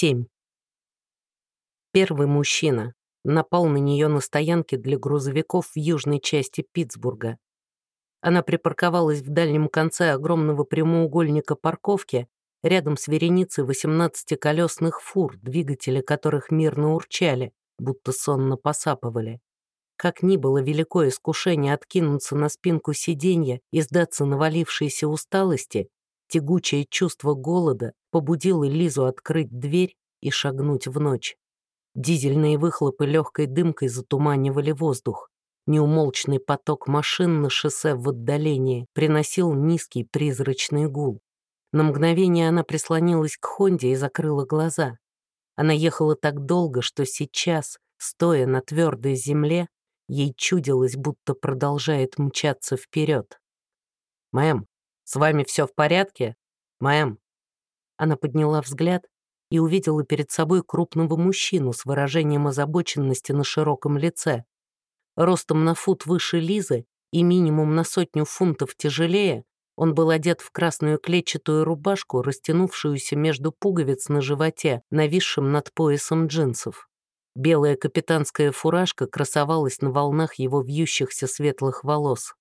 7. Первый мужчина напал на нее на стоянке для грузовиков в южной части Питтсбурга. Она припарковалась в дальнем конце огромного прямоугольника парковки рядом с вереницей 18-колесных фур, двигатели которых мирно урчали, будто сонно посапывали. Как ни было великое искушение откинуться на спинку сиденья и сдаться навалившейся усталости, тягучее чувство голода побудило Лизу открыть дверь и шагнуть в ночь. Дизельные выхлопы легкой дымкой затуманивали воздух. Неумолчный поток машин на шоссе в отдалении приносил низкий призрачный гул. На мгновение она прислонилась к Хонде и закрыла глаза. Она ехала так долго, что сейчас, стоя на твердой земле, ей чудилось, будто продолжает мчаться вперед. «Мэм, с вами все в порядке? Мэм?» Она подняла взгляд и увидела перед собой крупного мужчину с выражением озабоченности на широком лице. Ростом на фут выше Лизы и минимум на сотню фунтов тяжелее, он был одет в красную клетчатую рубашку, растянувшуюся между пуговиц на животе, нависшим над поясом джинсов. Белая капитанская фуражка красовалась на волнах его вьющихся светлых волос.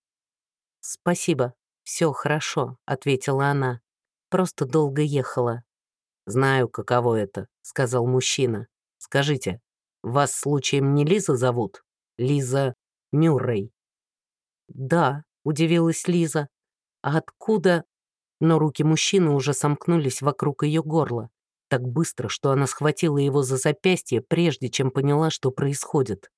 «Спасибо, все хорошо», — ответила она. Просто долго ехала. «Знаю, каково это», — сказал мужчина. «Скажите, вас случаем не Лиза зовут? Лиза Мюррей?» «Да», — удивилась Лиза. «А откуда...» Но руки мужчины уже сомкнулись вокруг ее горла. Так быстро, что она схватила его за запястье, прежде чем поняла, что происходит.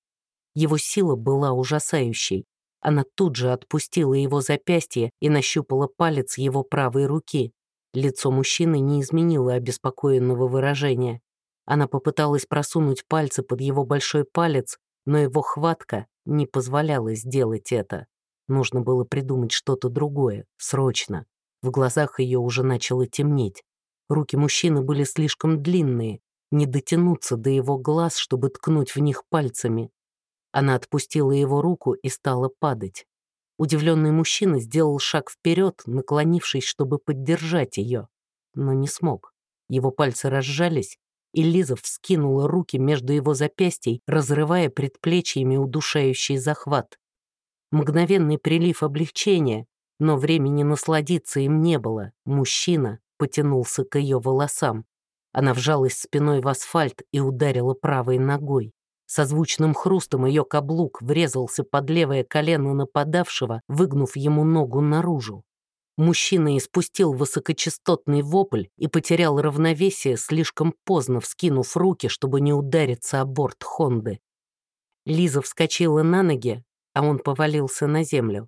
Его сила была ужасающей. Она тут же отпустила его запястье и нащупала палец его правой руки. Лицо мужчины не изменило обеспокоенного выражения. Она попыталась просунуть пальцы под его большой палец, но его хватка не позволяла сделать это. Нужно было придумать что-то другое, срочно. В глазах ее уже начало темнеть. Руки мужчины были слишком длинные, не дотянуться до его глаз, чтобы ткнуть в них пальцами. Она отпустила его руку и стала падать. Удивленный мужчина сделал шаг вперед, наклонившись, чтобы поддержать ее, но не смог. Его пальцы разжались, и Лиза вскинула руки между его запястий, разрывая предплечьями удушающий захват. Мгновенный прилив облегчения, но времени насладиться им не было. Мужчина потянулся к ее волосам. Она вжалась спиной в асфальт и ударила правой ногой. Со звучным хрустом ее каблук врезался под левое колено нападавшего, выгнув ему ногу наружу. Мужчина испустил высокочастотный вопль и потерял равновесие, слишком поздно вскинув руки, чтобы не удариться о борт Хонды. Лиза вскочила на ноги, а он повалился на землю.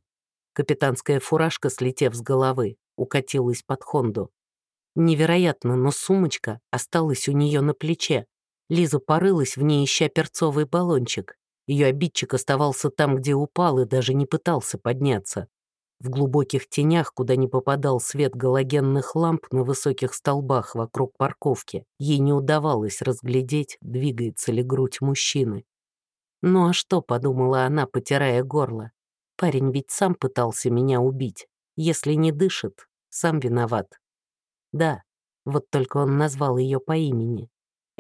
Капитанская фуражка, слетев с головы, укатилась под Хонду. Невероятно, но сумочка осталась у нее на плече, Лиза порылась в ней, ища перцовый баллончик. Ее обидчик оставался там, где упал, и даже не пытался подняться. В глубоких тенях, куда не попадал свет галогенных ламп на высоких столбах вокруг парковки, ей не удавалось разглядеть, двигается ли грудь мужчины. «Ну а что?» — подумала она, потирая горло. «Парень ведь сам пытался меня убить. Если не дышит, сам виноват». Да, вот только он назвал ее по имени.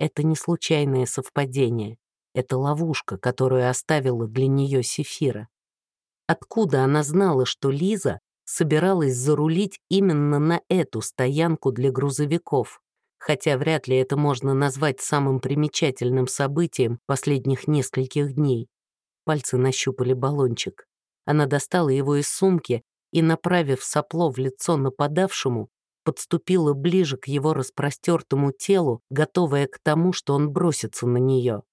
Это не случайное совпадение. Это ловушка, которую оставила для нее Сефира. Откуда она знала, что Лиза собиралась зарулить именно на эту стоянку для грузовиков? Хотя вряд ли это можно назвать самым примечательным событием последних нескольких дней. Пальцы нащупали баллончик. Она достала его из сумки и, направив сопло в лицо нападавшему, подступила ближе к его распростертому телу, готовая к тому, что он бросится на нее.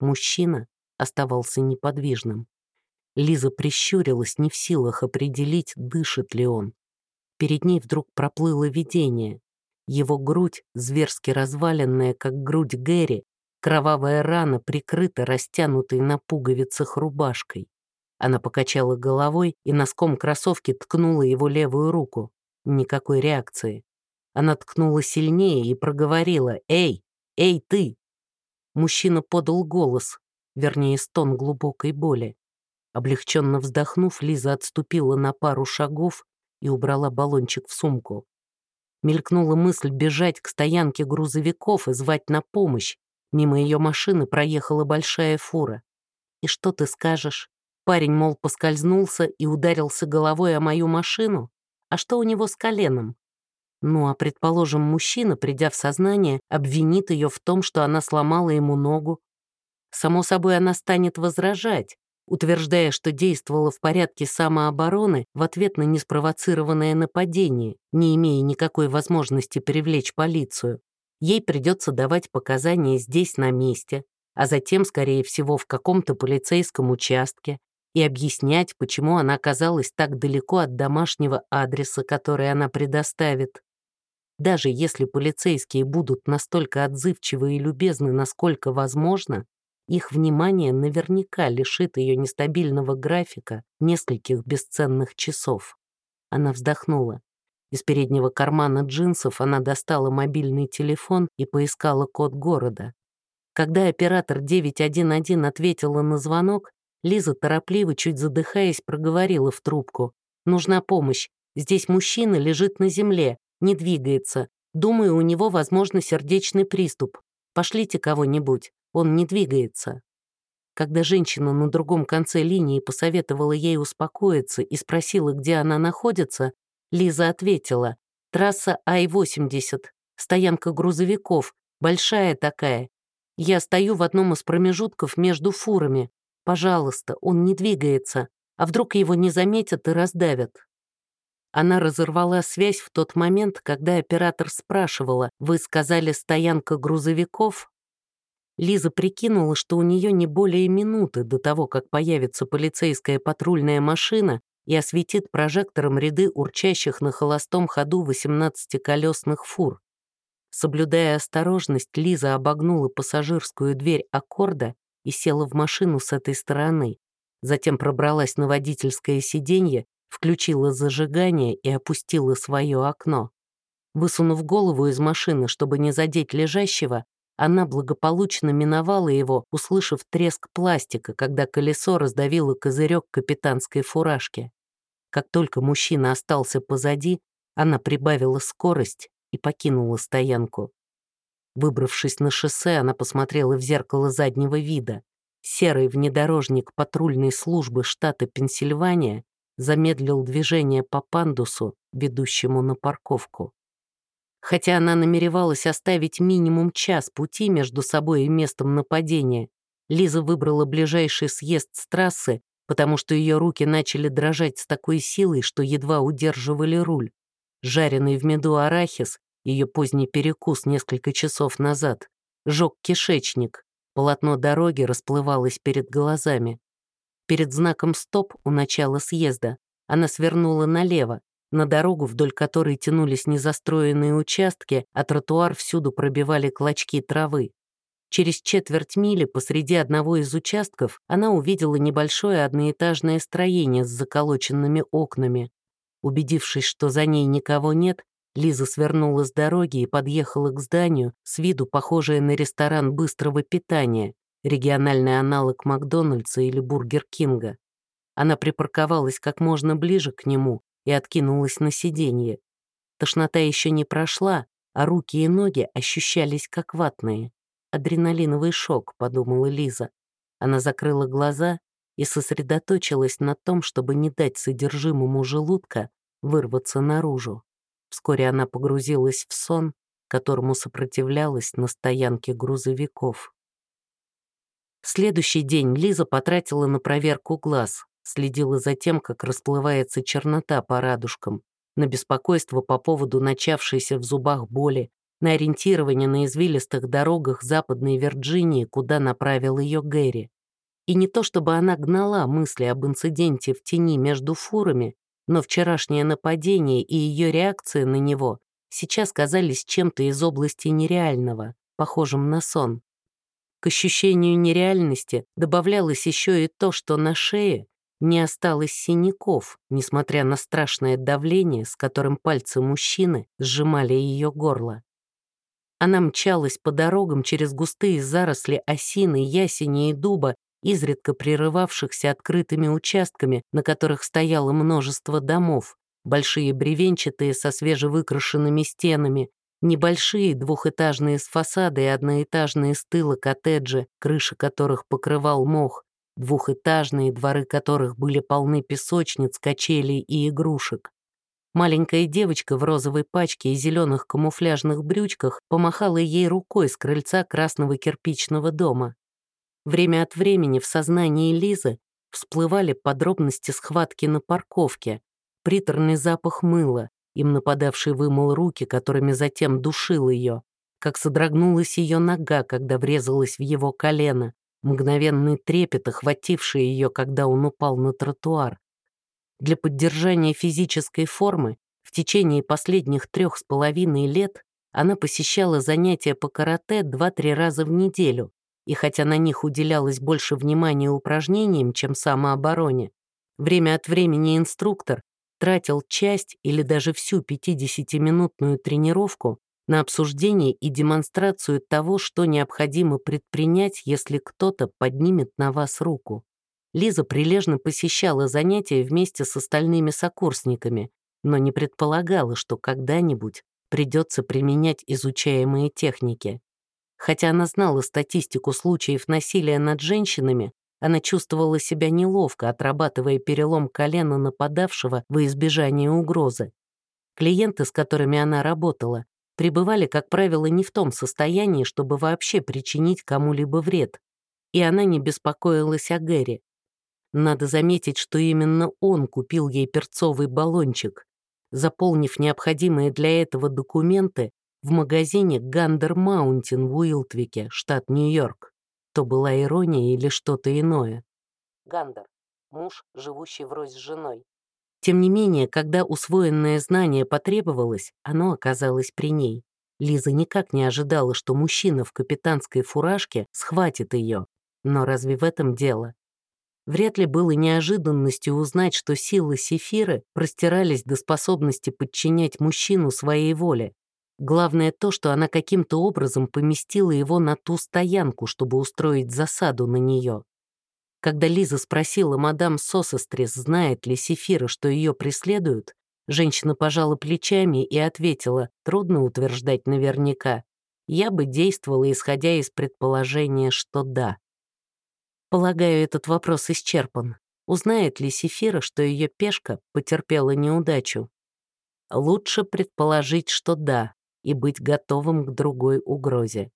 Мужчина оставался неподвижным. Лиза прищурилась, не в силах определить, дышит ли он. Перед ней вдруг проплыло видение. Его грудь, зверски разваленная, как грудь Гэри, кровавая рана прикрыта растянутой на пуговицах рубашкой. Она покачала головой и носком кроссовки ткнула его левую руку. Никакой реакции. Она ткнула сильнее и проговорила «Эй! Эй, ты!» Мужчина подал голос, вернее, стон глубокой боли. Облегченно вздохнув, Лиза отступила на пару шагов и убрала баллончик в сумку. Мелькнула мысль бежать к стоянке грузовиков и звать на помощь. Мимо ее машины проехала большая фура. «И что ты скажешь?» Парень, мол, поскользнулся и ударился головой о мою машину? А что у него с коленом? Ну, а предположим, мужчина, придя в сознание, обвинит ее в том, что она сломала ему ногу. Само собой, она станет возражать, утверждая, что действовала в порядке самообороны в ответ на неспровоцированное нападение, не имея никакой возможности привлечь полицию. Ей придется давать показания здесь, на месте, а затем, скорее всего, в каком-то полицейском участке, и объяснять, почему она оказалась так далеко от домашнего адреса, который она предоставит. Даже если полицейские будут настолько отзывчивы и любезны, насколько возможно, их внимание наверняка лишит ее нестабильного графика нескольких бесценных часов. Она вздохнула. Из переднего кармана джинсов она достала мобильный телефон и поискала код города. Когда оператор 911 ответила на звонок, Лиза торопливо, чуть задыхаясь, проговорила в трубку. «Нужна помощь. Здесь мужчина лежит на земле не двигается. Думаю, у него, возможно, сердечный приступ. Пошлите кого-нибудь, он не двигается». Когда женщина на другом конце линии посоветовала ей успокоиться и спросила, где она находится, Лиза ответила, «Трасса Ай-80, стоянка грузовиков, большая такая. Я стою в одном из промежутков между фурами. Пожалуйста, он не двигается, а вдруг его не заметят и раздавят». Она разорвала связь в тот момент, когда оператор спрашивала, «Вы сказали, стоянка грузовиков?» Лиза прикинула, что у нее не более минуты до того, как появится полицейская патрульная машина и осветит прожектором ряды урчащих на холостом ходу 18-колесных фур. Соблюдая осторожность, Лиза обогнула пассажирскую дверь аккорда и села в машину с этой стороны. Затем пробралась на водительское сиденье включила зажигание и опустила свое окно. Высунув голову из машины, чтобы не задеть лежащего, она благополучно миновала его, услышав треск пластика, когда колесо раздавило козырек капитанской фуражки. Как только мужчина остался позади, она прибавила скорость и покинула стоянку. Выбравшись на шоссе, она посмотрела в зеркало заднего вида. Серый внедорожник патрульной службы штата Пенсильвания замедлил движение по пандусу, ведущему на парковку. Хотя она намеревалась оставить минимум час пути между собой и местом нападения, Лиза выбрала ближайший съезд с трассы, потому что ее руки начали дрожать с такой силой, что едва удерживали руль. Жареный в меду арахис, ее поздний перекус несколько часов назад, жег кишечник, полотно дороги расплывалось перед глазами. Перед знаком «Стоп» у начала съезда она свернула налево, на дорогу, вдоль которой тянулись незастроенные участки, а тротуар всюду пробивали клочки травы. Через четверть мили посреди одного из участков она увидела небольшое одноэтажное строение с заколоченными окнами. Убедившись, что за ней никого нет, Лиза свернула с дороги и подъехала к зданию, с виду похожее на ресторан быстрого питания, региональный аналог Макдональдса или Бургер Кинга. Она припарковалась как можно ближе к нему и откинулась на сиденье. Тошнота еще не прошла, а руки и ноги ощущались как ватные. «Адреналиновый шок», — подумала Лиза. Она закрыла глаза и сосредоточилась на том, чтобы не дать содержимому желудка вырваться наружу. Вскоре она погрузилась в сон, которому сопротивлялась на стоянке грузовиков. Следующий день Лиза потратила на проверку глаз, следила за тем, как расплывается чернота по радужкам, на беспокойство по поводу начавшейся в зубах боли, на ориентирование на извилистых дорогах Западной Вирджинии, куда направил ее Гэри. И не то чтобы она гнала мысли об инциденте в тени между фурами, но вчерашнее нападение и ее реакция на него сейчас казались чем-то из области нереального, похожим на сон. К ощущению нереальности добавлялось еще и то, что на шее не осталось синяков, несмотря на страшное давление, с которым пальцы мужчины сжимали ее горло. Она мчалась по дорогам через густые заросли осины, ясени и дуба, изредка прерывавшихся открытыми участками, на которых стояло множество домов, большие бревенчатые со свежевыкрашенными стенами, небольшие двухэтажные с фасада и одноэтажные с тыла коттеджи, крыши которых покрывал мох, двухэтажные, дворы которых были полны песочниц, качелей и игрушек. Маленькая девочка в розовой пачке и зеленых камуфляжных брючках помахала ей рукой с крыльца красного кирпичного дома. Время от времени в сознании Лизы всплывали подробности схватки на парковке, приторный запах мыла, им нападавший вымыл руки, которыми затем душил ее, как содрогнулась ее нога, когда врезалась в его колено, мгновенный трепет, охвативший ее, когда он упал на тротуар, для поддержания физической формы в течение последних трех с половиной лет она посещала занятия по карате 2-3 раза в неделю, и хотя на них уделялось больше внимания упражнениям, чем самообороне, время от времени инструктор тратил часть или даже всю 50-минутную тренировку на обсуждение и демонстрацию того, что необходимо предпринять, если кто-то поднимет на вас руку. Лиза прилежно посещала занятия вместе с остальными сокурсниками, но не предполагала, что когда-нибудь придется применять изучаемые техники. Хотя она знала статистику случаев насилия над женщинами, она чувствовала себя неловко, отрабатывая перелом колена нападавшего во избежание угрозы. Клиенты, с которыми она работала, пребывали, как правило, не в том состоянии, чтобы вообще причинить кому-либо вред. И она не беспокоилась о Гэри. Надо заметить, что именно он купил ей перцовый баллончик, заполнив необходимые для этого документы в магазине Gander Mountain в Уилтвике, штат Нью-Йорк. То была ирония или что-то иное. Gander — муж, живущий врозь с женой. Тем не менее, когда усвоенное знание потребовалось, оно оказалось при ней. Лиза никак не ожидала, что мужчина в капитанской фуражке схватит ее. Но разве в этом дело? Вряд ли было неожиданностью узнать, что силы Сефиры простирались до способности подчинять мужчину своей воле. Главное то, что она каким-то образом поместила его на ту стоянку, чтобы устроить засаду на нее. Когда Лиза спросила мадам Сосестрис, знает ли Сефира, что ее преследуют, женщина пожала плечами и ответила, трудно утверждать наверняка. Я бы действовала, исходя из предположения, что да. Полагаю, этот вопрос исчерпан. Узнает ли Сефира, что ее пешка потерпела неудачу? Лучше предположить, что да, и быть готовым к другой угрозе.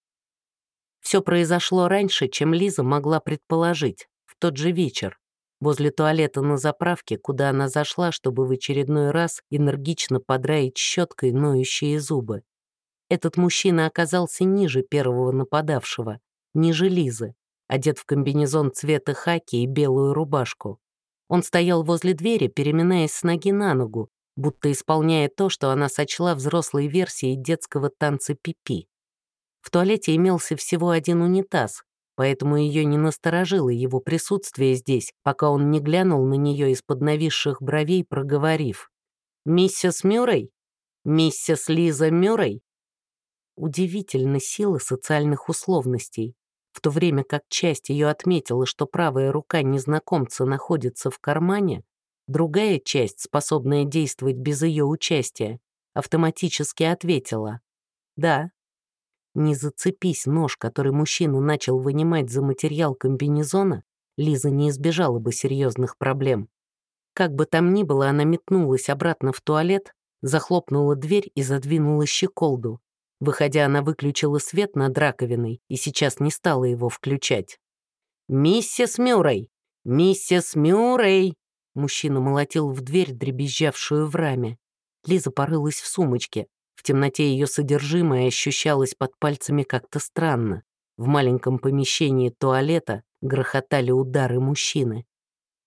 Все произошло раньше, чем Лиза могла предположить, в тот же вечер, возле туалета на заправке, куда она зашла, чтобы в очередной раз энергично подраить щеткой ноющие зубы. Этот мужчина оказался ниже первого нападавшего, ниже Лизы, одет в комбинезон цвета хаки и белую рубашку. Он стоял возле двери, переминаясь с ноги на ногу, будто исполняя то, что она сочла взрослой версией детского танца пипи. В туалете имелся всего один унитаз, поэтому ее не насторожило его присутствие здесь, пока он не глянул на нее из-под нависших бровей, проговорив. «Миссис Мюррей? Миссис Лиза Мюррей?» Удивительно сила социальных условностей в то время как часть ее отметила, что правая рука незнакомца находится в кармане, другая часть, способная действовать без ее участия, автоматически ответила «Да». Не зацепись нож, который мужчина начал вынимать за материал комбинезона, Лиза не избежала бы серьезных проблем. Как бы там ни было, она метнулась обратно в туалет, захлопнула дверь и задвинула щеколду, Выходя, она выключила свет над раковиной и сейчас не стала его включать. «Миссис Мюррей! Миссис Мюррей!» Мужчина молотил в дверь, дребезжавшую в раме. Лиза порылась в сумочке. В темноте ее содержимое ощущалось под пальцами как-то странно. В маленьком помещении туалета грохотали удары мужчины.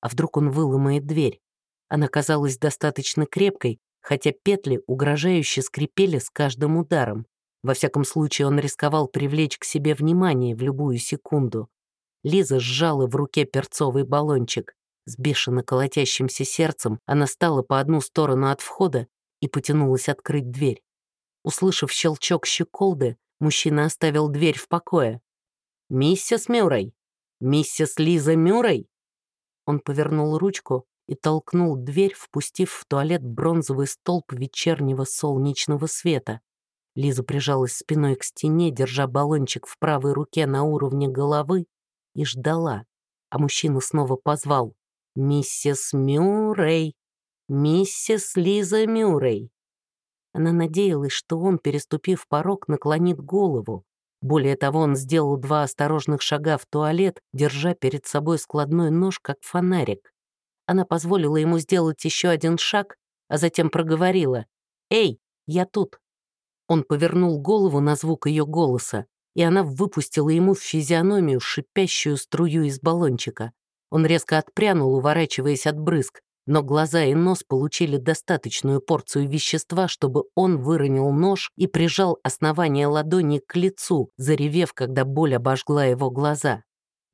А вдруг он выломает дверь? Она казалась достаточно крепкой, хотя петли угрожающе скрипели с каждым ударом. Во всяком случае, он рисковал привлечь к себе внимание в любую секунду. Лиза сжала в руке перцовый баллончик. С бешено колотящимся сердцем она стала по одну сторону от входа и потянулась открыть дверь. Услышав щелчок щеколды, мужчина оставил дверь в покое. «Миссис Мюррей! Миссис Лиза Мюррей!» Он повернул ручку и толкнул дверь, впустив в туалет бронзовый столб вечернего солнечного света. Лиза прижалась спиной к стене, держа баллончик в правой руке на уровне головы, и ждала. А мужчина снова позвал «Миссис Мюррей! Миссис Лиза Мюррей!» Она надеялась, что он, переступив порог, наклонит голову. Более того, он сделал два осторожных шага в туалет, держа перед собой складной нож, как фонарик. Она позволила ему сделать еще один шаг, а затем проговорила «Эй, я тут!» Он повернул голову на звук ее голоса, и она выпустила ему в физиономию шипящую струю из баллончика. Он резко отпрянул, уворачиваясь от брызг, но глаза и нос получили достаточную порцию вещества, чтобы он выронил нож и прижал основание ладони к лицу, заревев, когда боль обожгла его глаза.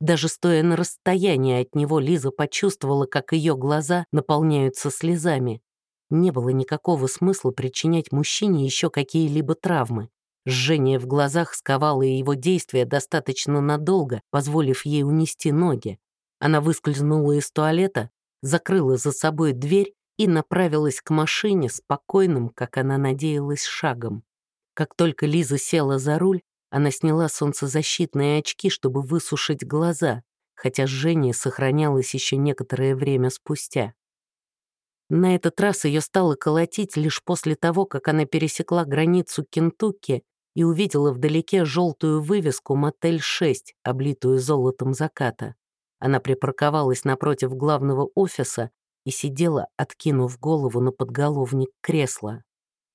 Даже стоя на расстоянии от него, Лиза почувствовала, как ее глаза наполняются слезами. Не было никакого смысла причинять мужчине еще какие-либо травмы. Жжение в глазах сковало его действия достаточно надолго, позволив ей унести ноги. Она выскользнула из туалета, закрыла за собой дверь и направилась к машине спокойным, как она надеялась, шагом. Как только Лиза села за руль, она сняла солнцезащитные очки, чтобы высушить глаза, хотя жжение сохранялось еще некоторое время спустя. На этот раз ее стало колотить лишь после того, как она пересекла границу Кентукки и увидела вдалеке желтую вывеску «Мотель 6», облитую золотом заката. Она припарковалась напротив главного офиса и сидела, откинув голову на подголовник кресла.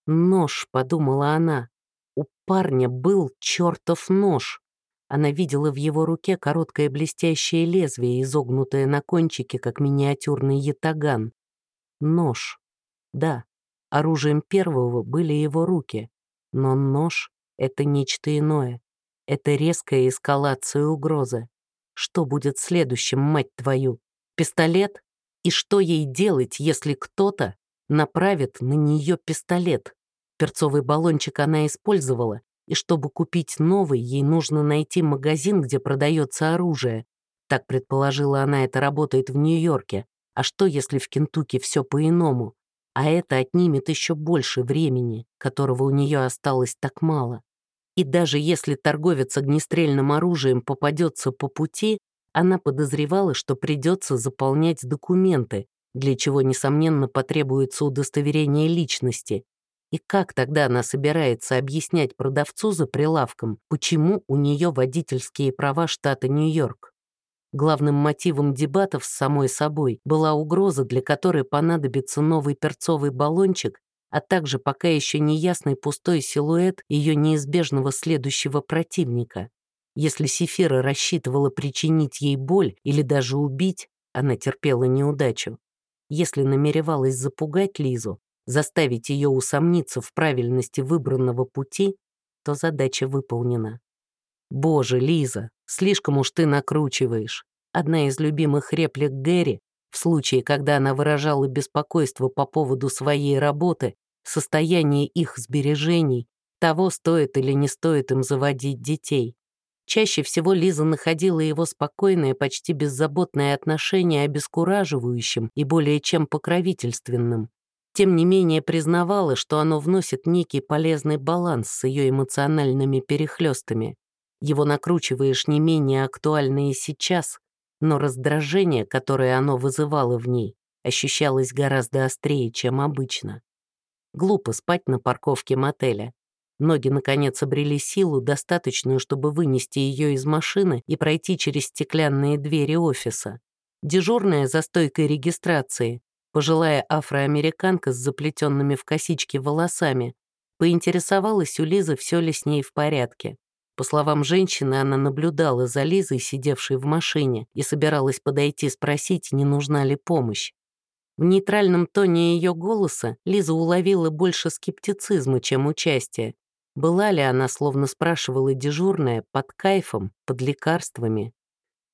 «Нож», — подумала она. У парня был чертов нож. Она видела в его руке короткое блестящее лезвие, изогнутое на кончике, как миниатюрный ятаган. Нож. Да, оружием первого были его руки, но нож — это нечто иное. Это резкая эскалация угрозы. Что будет следующим, мать твою? Пистолет? И что ей делать, если кто-то направит на нее пистолет? Перцовый баллончик она использовала, и чтобы купить новый, ей нужно найти магазин, где продается оружие. Так предположила она, это работает в Нью-Йорке. А что, если в Кентукки все по-иному? А это отнимет еще больше времени, которого у нее осталось так мало. И даже если торговец огнестрельным оружием попадется по пути, она подозревала, что придется заполнять документы, для чего, несомненно, потребуется удостоверение личности. И как тогда она собирается объяснять продавцу за прилавком, почему у нее водительские права штата Нью-Йорк? Главным мотивом дебатов с самой собой была угроза, для которой понадобится новый перцовый баллончик, а также пока еще неясный пустой силуэт ее неизбежного следующего противника. Если Сефира рассчитывала причинить ей боль или даже убить, она терпела неудачу. Если намеревалась запугать Лизу, заставить ее усомниться в правильности выбранного пути, то задача выполнена. «Боже, Лиза, слишком уж ты накручиваешь». Одна из любимых реплик Гэри в случае, когда она выражала беспокойство по поводу своей работы, состояния их сбережений, того, стоит или не стоит им заводить детей. Чаще всего Лиза находила его спокойное, почти беззаботное отношение обескураживающим и более чем покровительственным. Тем не менее признавала, что оно вносит некий полезный баланс с ее эмоциональными перехлестами. Его накручиваешь не менее актуально и сейчас, но раздражение, которое оно вызывало в ней, ощущалось гораздо острее, чем обычно. Глупо спать на парковке мотеля. Ноги, наконец, обрели силу, достаточную, чтобы вынести ее из машины и пройти через стеклянные двери офиса. Дежурная за стойкой регистрации, пожилая афроамериканка с заплетенными в косички волосами, поинтересовалась у Лизы, все ли с ней в порядке. По словам женщины, она наблюдала за Лизой, сидевшей в машине, и собиралась подойти спросить, не нужна ли помощь. В нейтральном тоне ее голоса Лиза уловила больше скептицизма, чем участия. Была ли она, словно спрашивала дежурная, под кайфом, под лекарствами?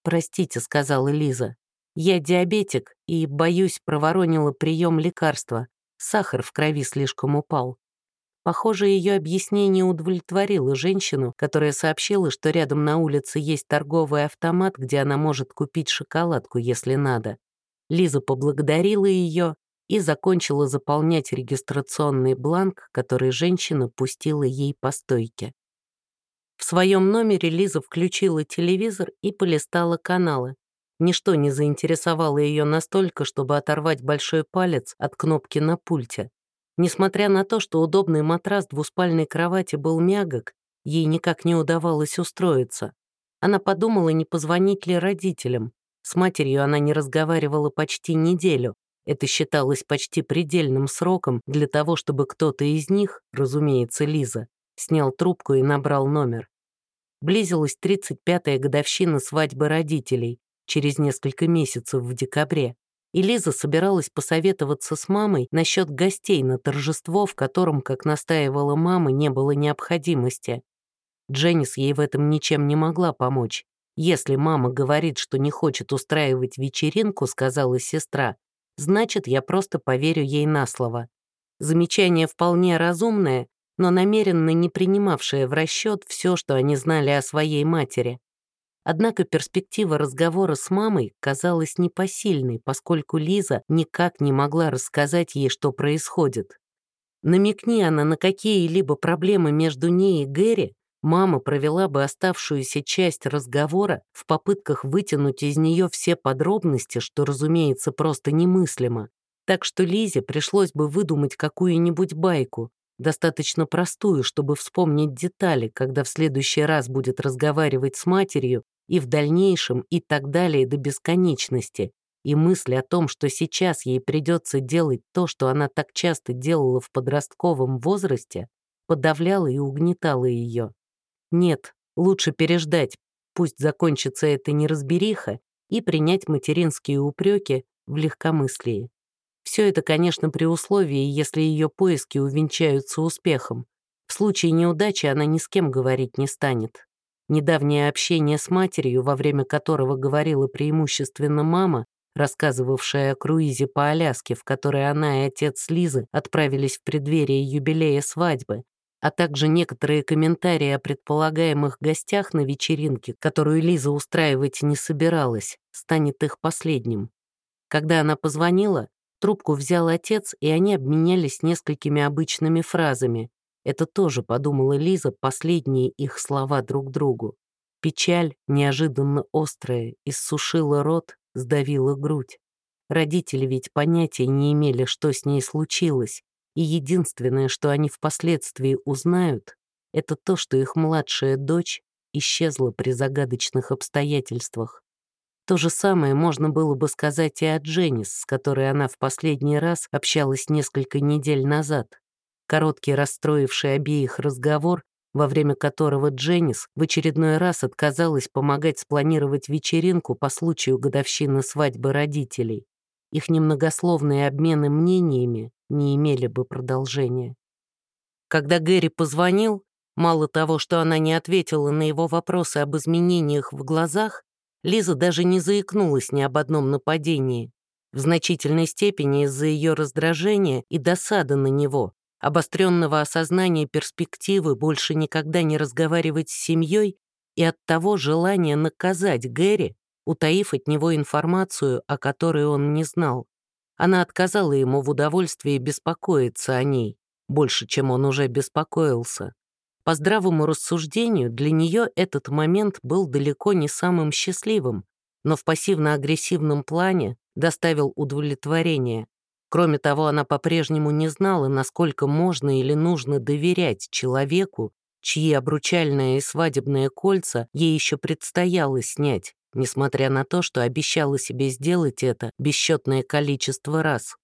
«Простите», — сказала Лиза, — «я диабетик и, боюсь, проворонила прием лекарства. Сахар в крови слишком упал. Похоже, ее объяснение удовлетворило женщину, которая сообщила, что рядом на улице есть торговый автомат, где она может купить шоколадку, если надо. Лиза поблагодарила ее и закончила заполнять регистрационный бланк, который женщина пустила ей по стойке. В своем номере Лиза включила телевизор и полистала каналы. Ничто не заинтересовало ее настолько, чтобы оторвать большой палец от кнопки на пульте. Несмотря на то, что удобный матрас двуспальной кровати был мягок, ей никак не удавалось устроиться. Она подумала, не позвонить ли родителям. С матерью она не разговаривала почти неделю. Это считалось почти предельным сроком для того, чтобы кто-то из них, разумеется, Лиза, снял трубку и набрал номер. Близилась 35-я годовщина свадьбы родителей, через несколько месяцев в декабре, и Лиза собиралась посоветоваться с мамой насчет гостей на торжество, в котором, как настаивала мама, не было необходимости. Дженнис ей в этом ничем не могла помочь. «Если мама говорит, что не хочет устраивать вечеринку», — сказала сестра, «значит, я просто поверю ей на слово». Замечание вполне разумное, но намеренно не принимавшее в расчет все, что они знали о своей матери. Однако перспектива разговора с мамой казалась непосильной, поскольку Лиза никак не могла рассказать ей, что происходит. Намекни она на какие-либо проблемы между ней и Гэри, мама провела бы оставшуюся часть разговора в попытках вытянуть из нее все подробности, что, разумеется, просто немыслимо. Так что Лизе пришлось бы выдумать какую-нибудь байку, достаточно простую, чтобы вспомнить детали, когда в следующий раз будет разговаривать с матерью и в дальнейшем и так далее до бесконечности, и мысль о том, что сейчас ей придется делать то, что она так часто делала в подростковом возрасте, подавляла и угнетала ее. Нет, лучше переждать, пусть закончится эта неразбериха, и принять материнские упреки в легкомыслии. Все это, конечно, при условии, если ее поиски увенчаются успехом. В случае неудачи она ни с кем говорить не станет. Недавнее общение с матерью, во время которого говорила преимущественно мама, рассказывавшая о круизе по Аляске, в который она и отец Лизы отправились в преддверии юбилея свадьбы, а также некоторые комментарии о предполагаемых гостях на вечеринке, которую Лиза устраивать не собиралась, станет их последним. Когда она позвонила, трубку взял отец, и они обменялись несколькими обычными фразами, это тоже, подумала Лиза, последние их слова друг другу. Печаль, неожиданно острая, иссушила рот, сдавила грудь. Родители ведь понятия не имели, что с ней случилось, и единственное, что они впоследствии узнают, это то, что их младшая дочь исчезла при загадочных обстоятельствах. То же самое можно было бы сказать и о Дженнис, с которой она в последний раз общалась несколько недель назад. Короткий расстроивший обеих разговор, во время которого Дженнис в очередной раз отказалась помогать спланировать вечеринку по случаю годовщины свадьбы родителей. Их немногословные обмены мнениями не имели бы продолжения. Когда Гэри позвонил, мало того, что она не ответила на его вопросы об изменениях в глазах, Лиза даже не заикнулась ни об одном нападении, в значительной степени из-за ее раздражения и досады на него, обостренного осознания перспективы больше никогда не разговаривать с семьей и от того желания наказать Гэри, утаив от него информацию, о которой он не знал. Она отказала ему в удовольствии беспокоиться о ней, больше, чем он уже беспокоился. По здравому рассуждению, для нее этот момент был далеко не самым счастливым, но в пассивно-агрессивном плане доставил удовлетворение. Кроме того, она по-прежнему не знала, насколько можно или нужно доверять человеку, чьи обручальные и свадебные кольца ей еще предстояло снять, несмотря на то, что обещала себе сделать это бесчетное количество раз.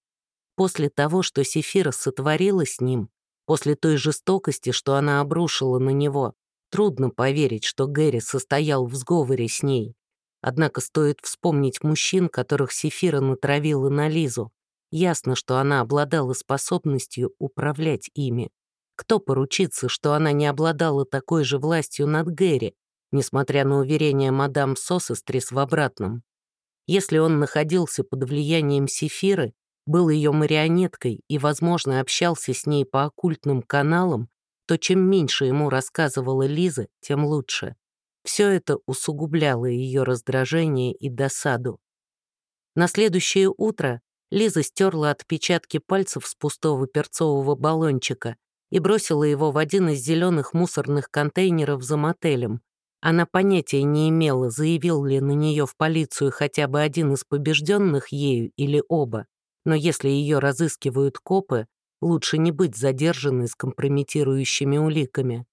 После того, что Сефира сотворила с ним, после той жестокости, что она обрушила на него, трудно поверить, что Гэри состоял в сговоре с ней. Однако стоит вспомнить мужчин, которых Сефира натравила на Лизу, Ясно, что она обладала способностью управлять ими. Кто поручится, что она не обладала такой же властью над Гэри, несмотря на уверение мадам Сосестрис в обратном? Если он находился под влиянием Сефиры, был ее марионеткой и, возможно, общался с ней по оккультным каналам, то чем меньше ему рассказывала Лиза, тем лучше. Все это усугубляло ее раздражение и досаду. На следующее утро Лиза стерла отпечатки пальцев с пустого перцового баллончика и бросила его в один из зеленых мусорных контейнеров за мотелем. Она понятия не имела, заявил ли на нее в полицию хотя бы один из побежденных ею или оба. Но если ее разыскивают копы, лучше не быть задержанной с компрометирующими уликами.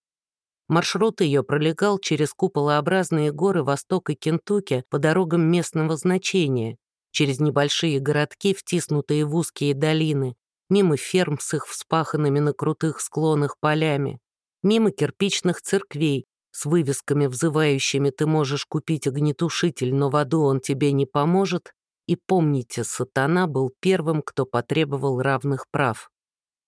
Маршрут ее пролегал через куполообразные горы Востока Кентукки по дорогам местного значения, через небольшие городки, втиснутые в узкие долины, мимо ферм с их вспаханными на крутых склонах полями, мимо кирпичных церквей с вывесками, взывающими «ты можешь купить огнетушитель, но в аду он тебе не поможет», и помните, сатана был первым, кто потребовал равных прав.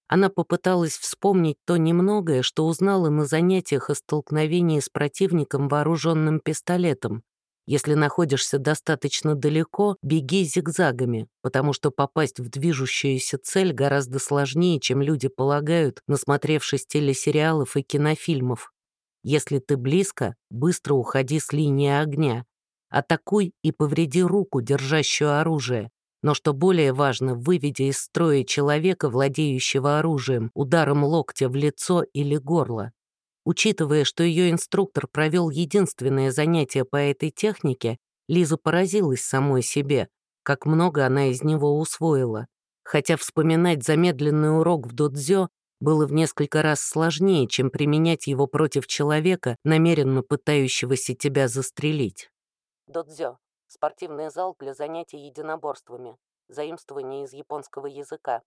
Она попыталась вспомнить то немногое, что узнала на занятиях о столкновении с противником вооруженным пистолетом. Если находишься достаточно далеко, беги зигзагами, потому что попасть в движущуюся цель гораздо сложнее, чем люди полагают, насмотревшись телесериалов и кинофильмов. Если ты близко, быстро уходи с линии огня. Атакуй и повреди руку, держащую оружие. Но что более важно, выведя из строя человека, владеющего оружием, ударом локтя в лицо или горло. Учитывая, что ее инструктор провел единственное занятие по этой технике, Лиза поразилась самой себе, как много она из него усвоила. Хотя вспоминать замедленный урок в додзё было в несколько раз сложнее, чем применять его против человека, намеренно пытающегося тебя застрелить. Додзё спортивный зал для занятий единоборствами, заимствование из японского языка.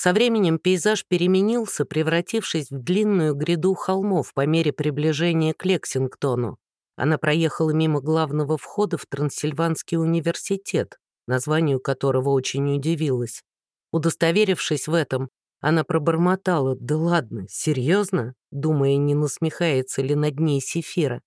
Со временем пейзаж переменился, превратившись в длинную гряду холмов по мере приближения к Лексингтону. Она проехала мимо главного входа в Трансильванский университет, названию которого очень удивилась. Удостоверившись в этом, она пробормотала «Да ладно, серьезно?» думая, не насмехается ли над ней Сефира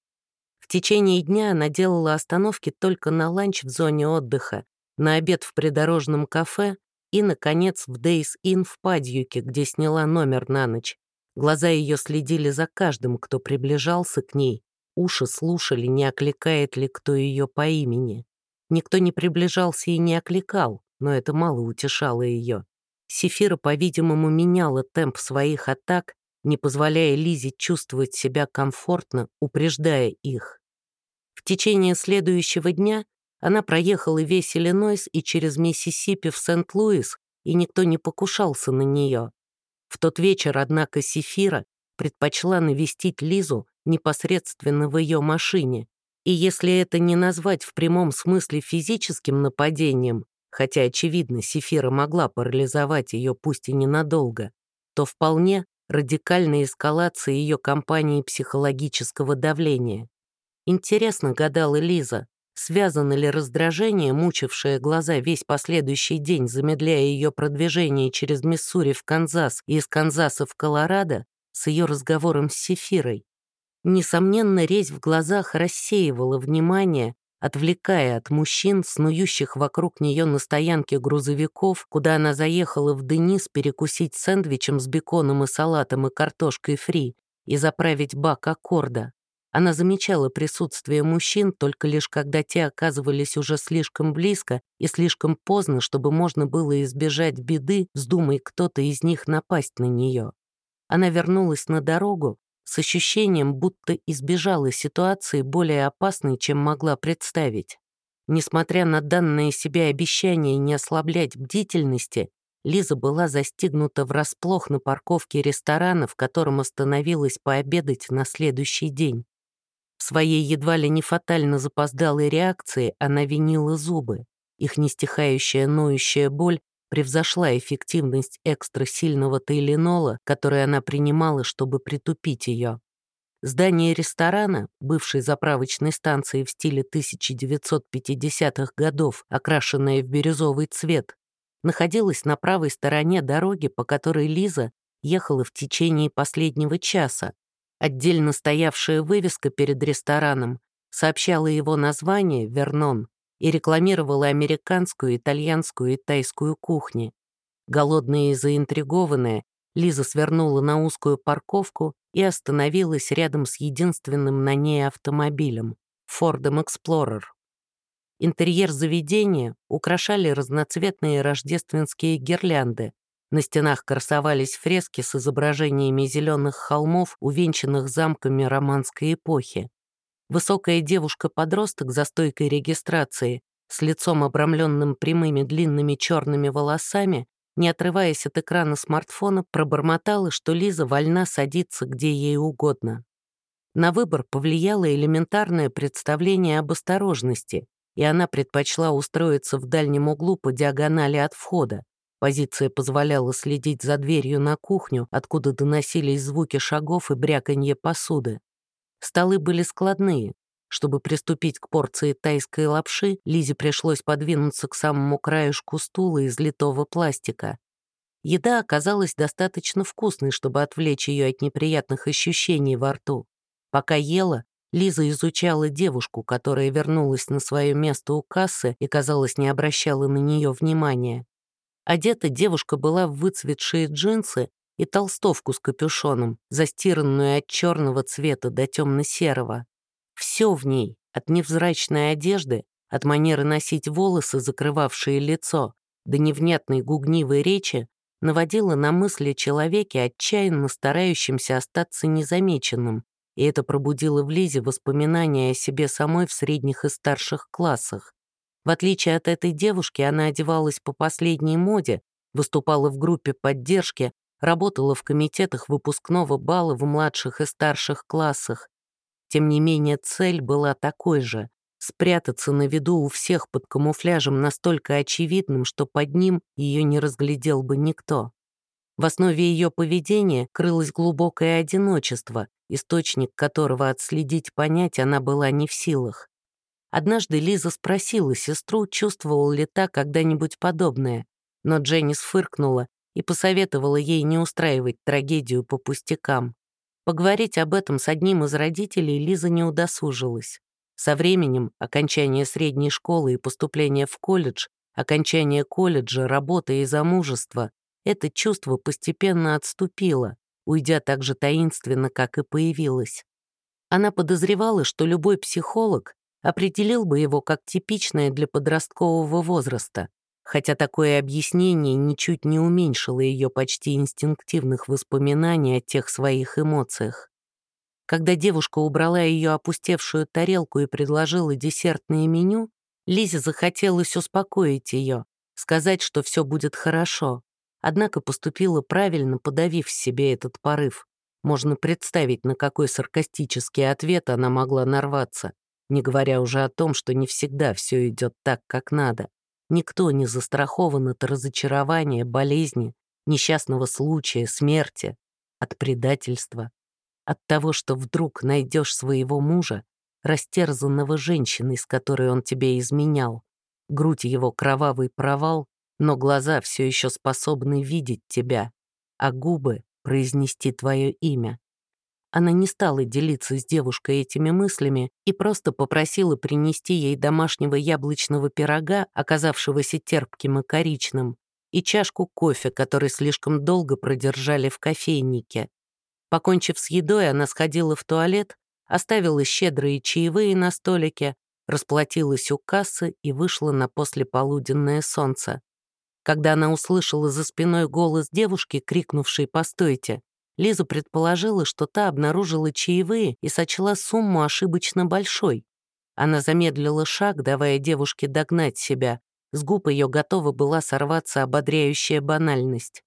течение дня она делала остановки только на ланч в зоне отдыха, на обед в придорожном кафе и, наконец, в Days Inn в Падьюке, где сняла номер на ночь. Глаза ее следили за каждым, кто приближался к ней, уши слушали, не окликает ли кто ее по имени. Никто не приближался и не окликал, но это мало утешало ее. Сефира, по-видимому, меняла темп своих атак, не позволяя Лизе чувствовать себя комфортно, упреждая их. В течение следующего дня она проехала весь Иллинойс и через Миссисипи в Сент-Луис, и никто не покушался на нее. В тот вечер, однако, Сефира предпочла навестить Лизу непосредственно в ее машине. И если это не назвать в прямом смысле физическим нападением, хотя, очевидно, Сефира могла парализовать ее пусть и ненадолго, то вполне радикальной эскалации ее компании психологического давления. Интересно, гадала Лиза, связано ли раздражение, мучившее глаза весь последующий день, замедляя ее продвижение через Миссури в Канзас и из Канзаса в Колорадо, с ее разговором с Сефирой. Несомненно, резь в глазах рассеивала внимание, отвлекая от мужчин, снующих вокруг нее на стоянке грузовиков, куда она заехала в Денис перекусить сэндвичем с беконом и салатом и картошкой фри и заправить бак аккорда. Она замечала присутствие мужчин только лишь когда те оказывались уже слишком близко и слишком поздно, чтобы можно было избежать беды, вздумай кто-то из них напасть на нее. Она вернулась на дорогу с ощущением, будто избежала ситуации более опасной, чем могла представить. Несмотря на данное себе обещание не ослаблять бдительности, Лиза была застигнута врасплох на парковке ресторана, в котором остановилась пообедать на следующий день. В своей едва ли не фатально запоздалой реакции она винила зубы. Их нестихающая ноющая боль превзошла эффективность экстрасильного тайленола, который она принимала, чтобы притупить ее. Здание ресторана, бывшей заправочной станции в стиле 1950-х годов, окрашенное в бирюзовый цвет, находилось на правой стороне дороги, по которой Лиза ехала в течение последнего часа, Отдельно стоявшая вывеска перед рестораном сообщала его название «Вернон» и рекламировала американскую, итальянскую и тайскую кухни. Голодная и заинтригованная, Лиза свернула на узкую парковку и остановилась рядом с единственным на ней автомобилем — Фордом Эксплорер. Интерьер заведения украшали разноцветные рождественские гирлянды. На стенах красовались фрески с изображениями зеленых холмов, увенчанных замками романской эпохи. Высокая девушка-подросток за стойкой регистрации, с лицом обрамленным прямыми длинными черными волосами, не отрываясь от экрана смартфона, пробормотала, что Лиза вольна садиться где ей угодно. На выбор повлияло элементарное представление об осторожности, и она предпочла устроиться в дальнем углу по диагонали от входа. Позиция позволяла следить за дверью на кухню, откуда доносились звуки шагов и бряканье посуды. Столы были складные. Чтобы приступить к порции тайской лапши, Лизе пришлось подвинуться к самому краешку стула из литого пластика. Еда оказалась достаточно вкусной, чтобы отвлечь ее от неприятных ощущений во рту. Пока ела, Лиза изучала девушку, которая вернулась на свое место у кассы и, казалось, не обращала на нее внимания. Одета девушка была в выцветшие джинсы и толстовку с капюшоном, застиранную от черного цвета до темно-серого. Все в ней, от невзрачной одежды, от манеры носить волосы, закрывавшие лицо, до невнятной гугнивой речи, наводило на мысли о человеке, отчаянно старающемся остаться незамеченным, и это пробудило в Лизе воспоминания о себе самой в средних и старших классах. В отличие от этой девушки, она одевалась по последней моде, выступала в группе поддержки, работала в комитетах выпускного бала в младших и старших классах. Тем не менее, цель была такой же — спрятаться на виду у всех под камуфляжем настолько очевидным, что под ним ее не разглядел бы никто. В основе ее поведения крылось глубокое одиночество, источник которого отследить понять она была не в силах. Однажды Лиза спросила сестру, чувствовала ли та когда-нибудь подобное, но Дженнис фыркнула и посоветовала ей не устраивать трагедию по пустякам. Поговорить об этом с одним из родителей Лиза не удосужилась. Со временем окончание средней школы и поступление в колледж, окончание колледжа, работа и замужество — это чувство постепенно отступило, уйдя так же таинственно, как и появилось. Она подозревала, что любой психолог определил бы его как типичное для подросткового возраста, хотя такое объяснение ничуть не уменьшило ее почти инстинктивных воспоминаний о тех своих эмоциях. Когда девушка убрала ее опустевшую тарелку и предложила десертное меню, Лизе захотелось успокоить ее, сказать, что все будет хорошо. Однако поступила правильно, подавив в себе этот порыв. Можно представить, на какой саркастический ответ она могла нарваться не говоря уже о том, что не всегда все идет так, как надо. Никто не застрахован от разочарования, болезни, несчастного случая, смерти, от предательства, от того, что вдруг найдешь своего мужа, растерзанного женщиной, с которой он тебе изменял. Грудь его кровавый провал, но глаза все еще способны видеть тебя, а губы — произнести твое имя. Она не стала делиться с девушкой этими мыслями и просто попросила принести ей домашнего яблочного пирога, оказавшегося терпким и коричным, и чашку кофе, который слишком долго продержали в кофейнике. Покончив с едой, она сходила в туалет, оставила щедрые чаевые на столике, расплатилась у кассы и вышла на послеполуденное солнце. Когда она услышала за спиной голос девушки, крикнувшей «Постойте!», Лиза предположила, что та обнаружила чаевые и сочла сумму ошибочно большой. Она замедлила шаг, давая девушке догнать себя. С губ ее готова была сорваться ободряющая банальность.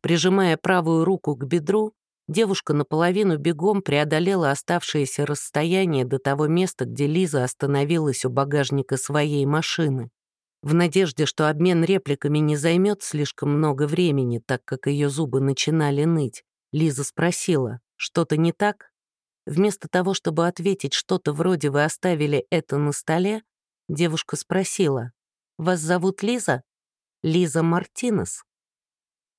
Прижимая правую руку к бедру, девушка наполовину бегом преодолела оставшееся расстояние до того места, где Лиза остановилась у багажника своей машины. В надежде, что обмен репликами не займет слишком много времени, так как ее зубы начинали ныть, Лиза спросила, что-то не так? Вместо того, чтобы ответить что-то вроде «вы оставили это на столе», девушка спросила, «Вас зовут Лиза?» «Лиза Мартинес».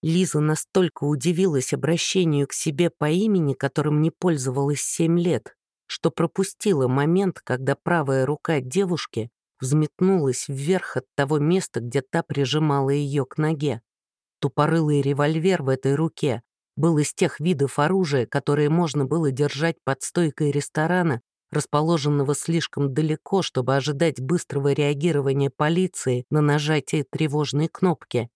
Лиза настолько удивилась обращению к себе по имени, которым не пользовалась семь лет, что пропустила момент, когда правая рука девушки взметнулась вверх от того места, где та прижимала ее к ноге. Тупорылый револьвер в этой руке был из тех видов оружия, которые можно было держать под стойкой ресторана расположенного слишком далеко, чтобы ожидать быстрого реагирования полиции на нажатие тревожной кнопки.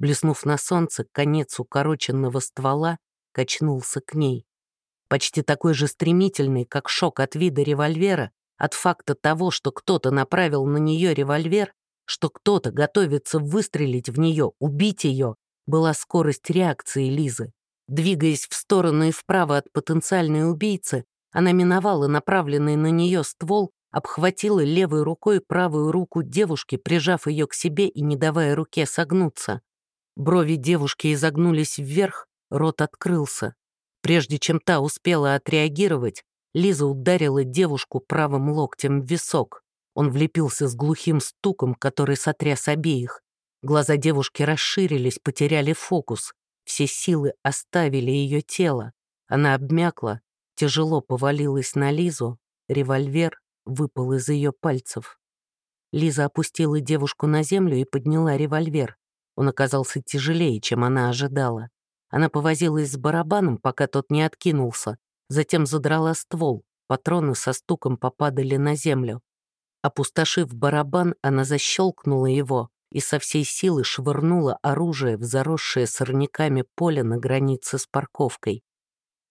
Блеснув на солнце, конец укороченного ствола качнулся к ней. Почти такой же стремительный, как шок от вида револьвера, от факта того, что кто-то направил на нее револьвер, что кто-то готовится выстрелить в нее, убить ее, была скорость реакции Лизы. Двигаясь в сторону и вправо от потенциальной убийцы, она миновала направленный на нее ствол, обхватила левой рукой правую руку девушки, прижав ее к себе и не давая руке согнуться. Брови девушки изогнулись вверх, рот открылся. Прежде чем та успела отреагировать, Лиза ударила девушку правым локтем в висок. Он влепился с глухим стуком, который сотряс обеих. Глаза девушки расширились, потеряли фокус. Все силы оставили ее тело. Она обмякла, тяжело повалилась на Лизу, револьвер выпал из ее пальцев. Лиза опустила девушку на землю и подняла револьвер. Он оказался тяжелее, чем она ожидала. Она повозилась с барабаном, пока тот не откинулся, затем задрала ствол, патроны со стуком попадали на землю. Опустошив барабан, она защелкнула его и со всей силы швырнула оружие в заросшее сорняками поле на границе с парковкой.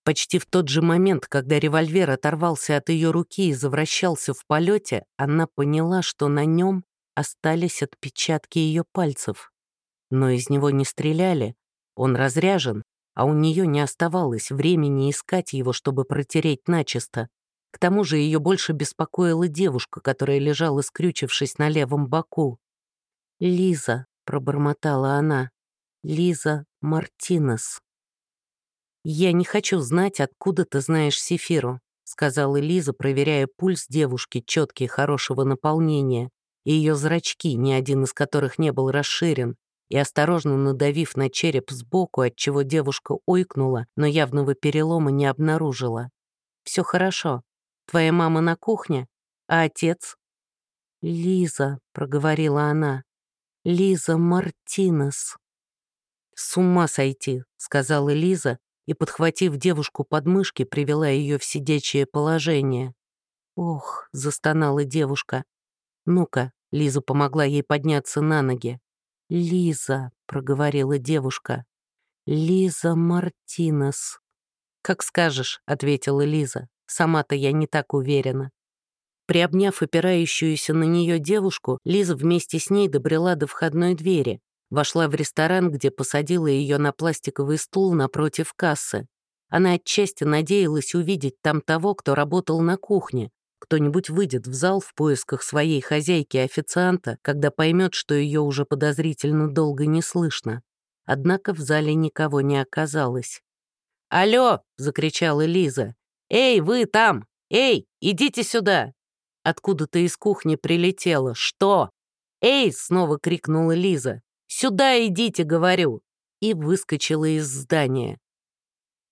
Почти в тот же момент, когда револьвер оторвался от ее руки и завращался в полете, она поняла, что на нем остались отпечатки ее пальцев. Но из него не стреляли, он разряжен, а у нее не оставалось времени искать его, чтобы протереть начисто. К тому же ее больше беспокоила девушка, которая лежала, скрючившись на левом боку. «Лиза», — пробормотала она, — «Лиза Мартинес». «Я не хочу знать, откуда ты знаешь Сефиру», — сказала Лиза, проверяя пульс девушки, четкий, хорошего наполнения, и ее зрачки, ни один из которых не был расширен, и, осторожно надавив на череп сбоку, отчего девушка ойкнула, но явного перелома не обнаружила. «Все хорошо. Твоя мама на кухне? А отец?» «Лиза», — проговорила она. «Лиза Мартинес». «С ума сойти», — сказала Лиза, и, подхватив девушку под мышки, привела ее в сидячее положение. «Ох», — застонала девушка. «Ну-ка», — Лиза помогла ей подняться на ноги. «Лиза», — проговорила девушка. «Лиза Мартинес». «Как скажешь», — ответила Лиза. «Сама-то я не так уверена». Приобняв опирающуюся на нее девушку, Лиза вместе с ней добрела до входной двери, вошла в ресторан, где посадила ее на пластиковый стул напротив кассы. Она отчасти надеялась увидеть там того, кто работал на кухне, кто-нибудь выйдет в зал в поисках своей хозяйки-официанта, когда поймет, что ее уже подозрительно долго не слышно. Однако в зале никого не оказалось. «Алло!» — закричала Лиза. «Эй, вы там! Эй, идите сюда!» Откуда-то из кухни прилетело. «Что?» «Эй!» — снова крикнула Лиза. «Сюда идите, говорю!» И выскочила из здания.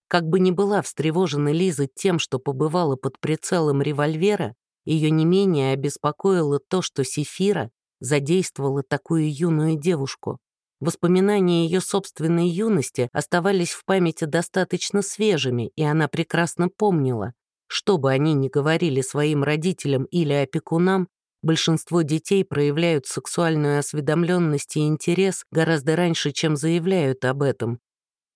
Как бы ни была встревожена Лиза тем, что побывала под прицелом револьвера, ее не менее обеспокоило то, что Сефира задействовала такую юную девушку. Воспоминания ее собственной юности оставались в памяти достаточно свежими, и она прекрасно помнила, что бы они ни говорили своим родителям или опекунам, большинство детей проявляют сексуальную осведомленность и интерес гораздо раньше, чем заявляют об этом,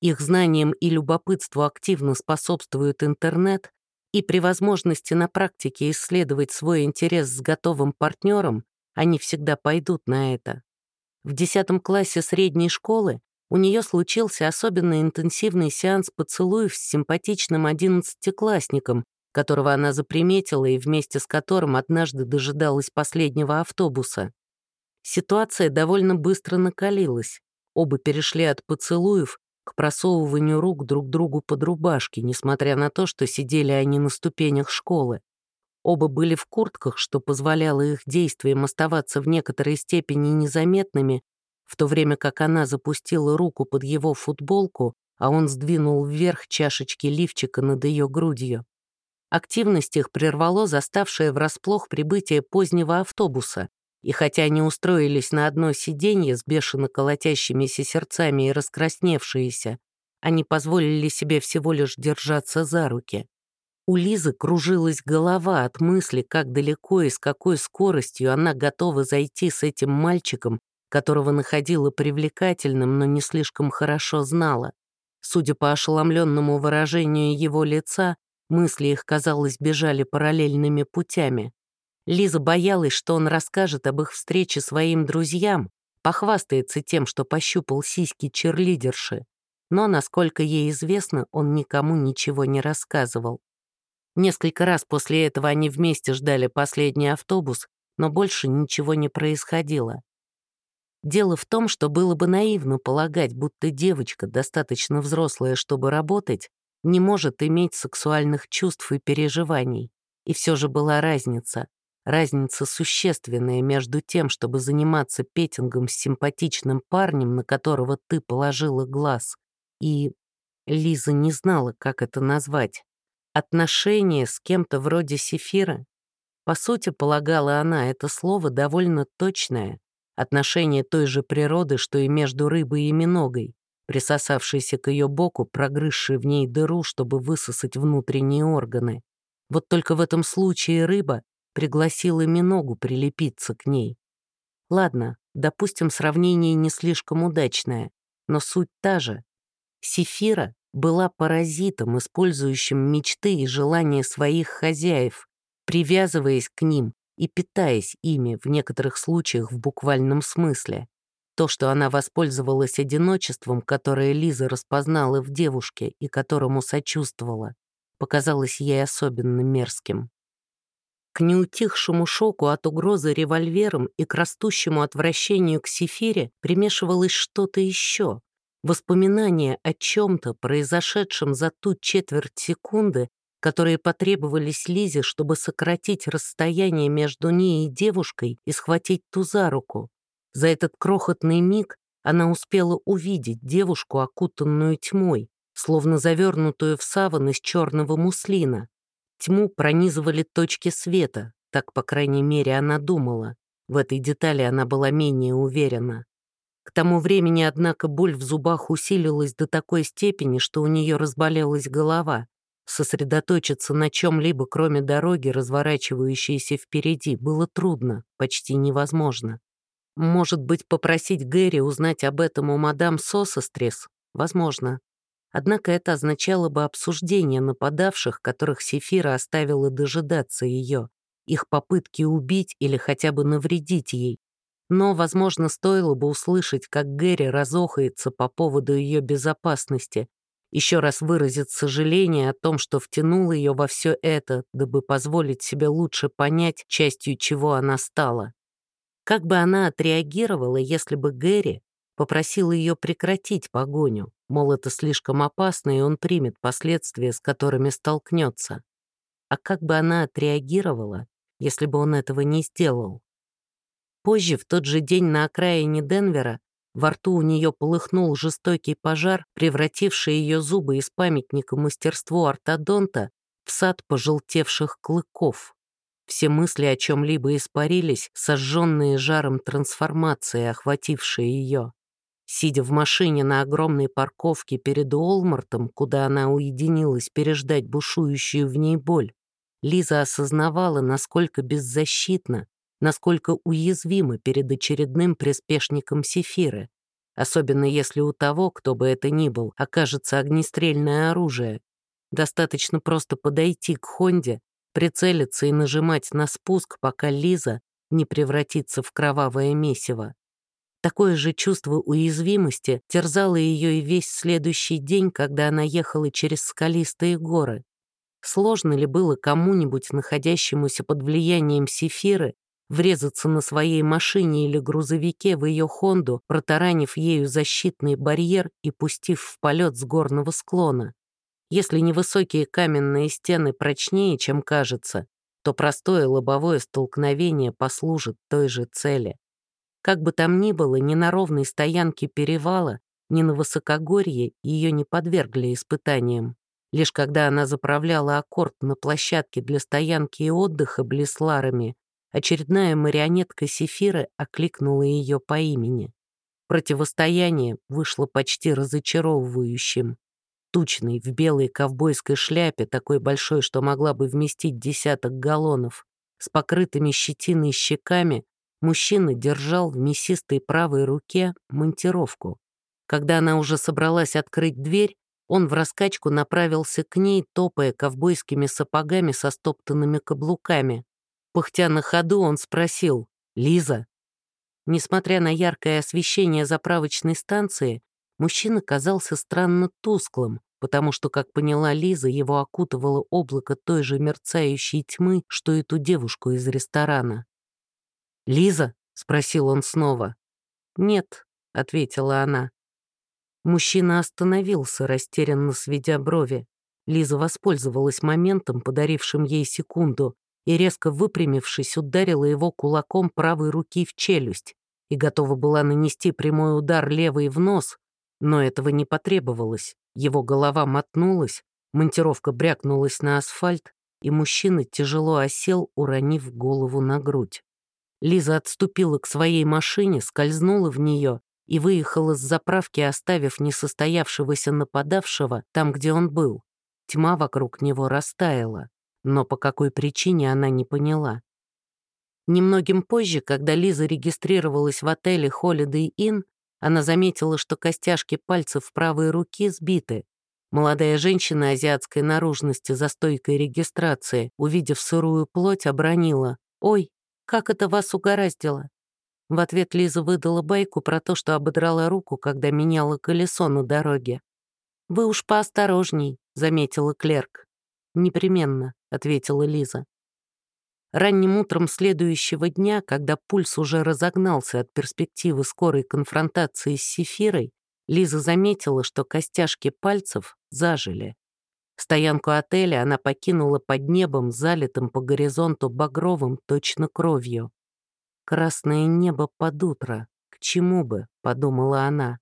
их знаниям и любопытству активно способствует интернет, и при возможности на практике исследовать свой интерес с готовым партнером, они всегда пойдут на это. В 10 классе средней школы у нее случился особенно интенсивный сеанс поцелуев с симпатичным одиннадцатиклассником, которого она заприметила и вместе с которым однажды дожидалась последнего автобуса. Ситуация довольно быстро накалилась. Оба перешли от поцелуев к просовыванию рук друг другу под рубашки, несмотря на то, что сидели они на ступенях школы. Оба были в куртках, что позволяло их действиям оставаться в некоторой степени незаметными, в то время как она запустила руку под его футболку, а он сдвинул вверх чашечки лифчика над ее грудью. Активность их прервало заставшее врасплох прибытие позднего автобуса, и хотя они устроились на одно сиденье с бешено колотящимися сердцами и раскрасневшиеся, они позволили себе всего лишь держаться за руки. У Лизы кружилась голова от мысли, как далеко и с какой скоростью она готова зайти с этим мальчиком, которого находила привлекательным, но не слишком хорошо знала. Судя по ошеломленному выражению его лица, мысли их, казалось, бежали параллельными путями. Лиза боялась, что он расскажет об их встрече своим друзьям, похвастается тем, что пощупал сиськи черлидерши. Но, насколько ей известно, он никому ничего не рассказывал. Несколько раз после этого они вместе ждали последний автобус, но больше ничего не происходило. Дело в том, что было бы наивно полагать, будто девочка, достаточно взрослая, чтобы работать, не может иметь сексуальных чувств и переживаний. И все же была разница. Разница существенная между тем, чтобы заниматься петингом с симпатичным парнем, на которого ты положила глаз, и... Лиза не знала, как это назвать. Отношения с кем-то вроде Сефира? По сути, полагала она, это слово довольно точное. Отношение той же природы, что и между рыбой и миногой, присосавшейся к ее боку, прогрызшей в ней дыру, чтобы высосать внутренние органы. Вот только в этом случае рыба пригласила миногу прилепиться к ней. Ладно, допустим, сравнение не слишком удачное, но суть та же. Сефира была паразитом, использующим мечты и желания своих хозяев, привязываясь к ним и питаясь ими в некоторых случаях в буквальном смысле. То, что она воспользовалась одиночеством, которое Лиза распознала в девушке и которому сочувствовала, показалось ей особенно мерзким. К неутихшему шоку от угрозы револьвером и к растущему отвращению к Сефире примешивалось что-то еще, Воспоминания о чем-то, произошедшем за ту четверть секунды, которые потребовались Лизе, чтобы сократить расстояние между ней и девушкой и схватить ту за руку. За этот крохотный миг она успела увидеть девушку, окутанную тьмой, словно завернутую в саван из черного муслина. Тьму пронизывали точки света, так, по крайней мере, она думала. В этой детали она была менее уверена. К тому времени, однако, боль в зубах усилилась до такой степени, что у нее разболелась голова. Сосредоточиться на чем-либо, кроме дороги, разворачивающейся впереди, было трудно, почти невозможно. Может быть, попросить Гэри узнать об этом у мадам Сосострес? Возможно. Однако это означало бы обсуждение нападавших, которых Сефира оставила дожидаться ее, их попытки убить или хотя бы навредить ей, но, возможно, стоило бы услышать, как Гэри разохается по поводу ее безопасности, еще раз выразит сожаление о том, что втянул ее во все это, дабы позволить себе лучше понять, частью чего она стала. Как бы она отреагировала, если бы Гэри попросил ее прекратить погоню, мол, это слишком опасно, и он примет последствия, с которыми столкнется. А как бы она отреагировала, если бы он этого не сделал? Позже, в тот же день на окраине Денвера, во рту у нее полыхнул жестокий пожар, превративший ее зубы из памятника мастерству ортодонта в сад пожелтевших клыков. Все мысли о чем-либо испарились, сожженные жаром трансформации, охватившие ее. Сидя в машине на огромной парковке перед Уолмартом, куда она уединилась переждать бушующую в ней боль, Лиза осознавала, насколько беззащитна, насколько уязвимы перед очередным приспешником Сефиры, особенно если у того, кто бы это ни был, окажется огнестрельное оружие. Достаточно просто подойти к Хонде, прицелиться и нажимать на спуск, пока Лиза не превратится в кровавое месиво. Такое же чувство уязвимости терзало ее и весь следующий день, когда она ехала через скалистые горы. Сложно ли было кому-нибудь, находящемуся под влиянием Сефиры, врезаться на своей машине или грузовике в ее Хонду, протаранив ею защитный барьер и пустив в полет с горного склона. Если невысокие каменные стены прочнее, чем кажется, то простое лобовое столкновение послужит той же цели. Как бы там ни было, ни на ровной стоянке перевала, ни на высокогорье ее не подвергли испытаниям. Лишь когда она заправляла аккорд на площадке для стоянки и отдыха блесларами, Очередная марионетка Сефиры окликнула ее по имени. Противостояние вышло почти разочаровывающим. Тучный, в белой ковбойской шляпе, такой большой, что могла бы вместить десяток галлонов, с покрытыми щетиной щеками, мужчина держал в мясистой правой руке монтировку. Когда она уже собралась открыть дверь, он в раскачку направился к ней, топая ковбойскими сапогами со стоптанными каблуками. Пыхтя на ходу, он спросил «Лиза?». Несмотря на яркое освещение заправочной станции, мужчина казался странно тусклым, потому что, как поняла Лиза, его окутывало облако той же мерцающей тьмы, что и ту девушку из ресторана. «Лиза?» — спросил он снова. «Нет», — ответила она. Мужчина остановился, растерянно сведя брови. Лиза воспользовалась моментом, подарившим ей секунду, и, резко выпрямившись, ударила его кулаком правой руки в челюсть и готова была нанести прямой удар левой в нос, но этого не потребовалось. Его голова мотнулась, монтировка брякнулась на асфальт, и мужчина тяжело осел, уронив голову на грудь. Лиза отступила к своей машине, скользнула в нее и выехала с заправки, оставив несостоявшегося нападавшего там, где он был. Тьма вокруг него растаяла, но по какой причине она не поняла. Немногим позже, когда Лиза регистрировалась в отеле Holiday Inn, она заметила, что костяшки пальцев правой руки сбиты. Молодая женщина азиатской наружности за стойкой регистрации, увидев сырую плоть, обронила «Ой, как это вас угораздило?» В ответ Лиза выдала байку про то, что ободрала руку, когда меняла колесо на дороге. «Вы уж поосторожней», — заметила клерк. «Непременно», — ответила Лиза. Ранним утром следующего дня, когда пульс уже разогнался от перспективы скорой конфронтации с Сефирой, Лиза заметила, что костяшки пальцев зажили. Стоянку отеля она покинула под небом, залитым по горизонту багровым точно кровью. «Красное небо под утро. К чему бы?» — подумала она.